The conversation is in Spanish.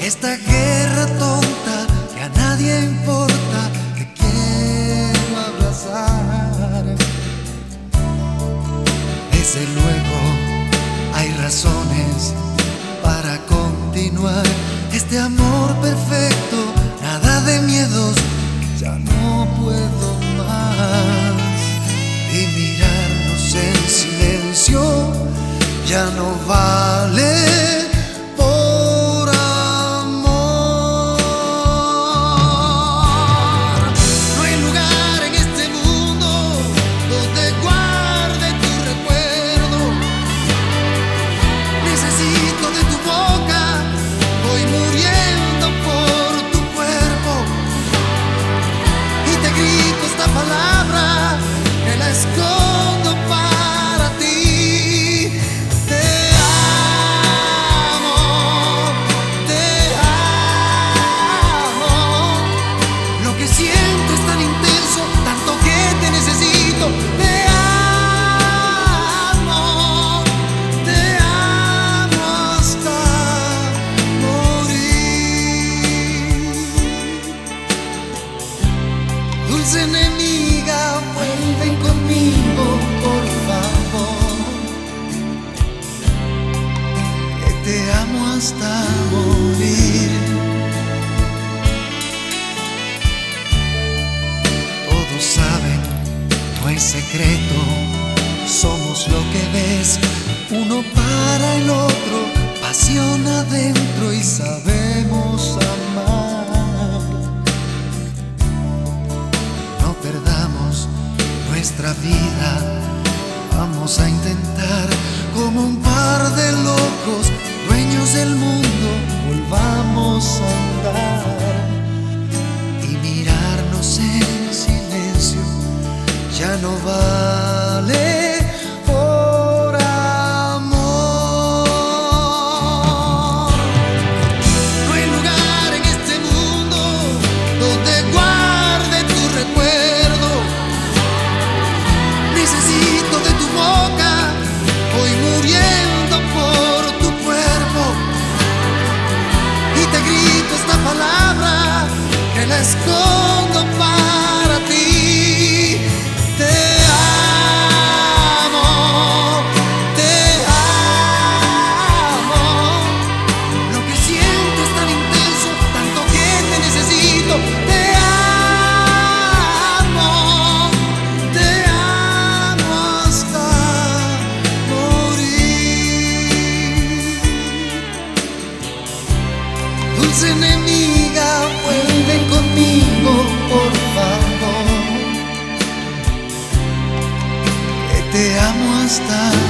esta guerra tonta que a nadie importa, te quiero abrazar. Desde luego hay razones para continuar este amor perfecto, nada de miedos, ya no puedo más. Y mirarnos en silencio ya no vale. Hasta morir. Todos saben, no es secreto. Somos lo que ves, uno para el otro, pasión adentro y sabemos amar. No perdamos nuestra vida, vamos a intentar como un par de locos, dueños del mundo, volvamos a andar. Y mirarnos en silencio ya no vale Enemiga, vuelve conmigo, por favor. Te amo hasta.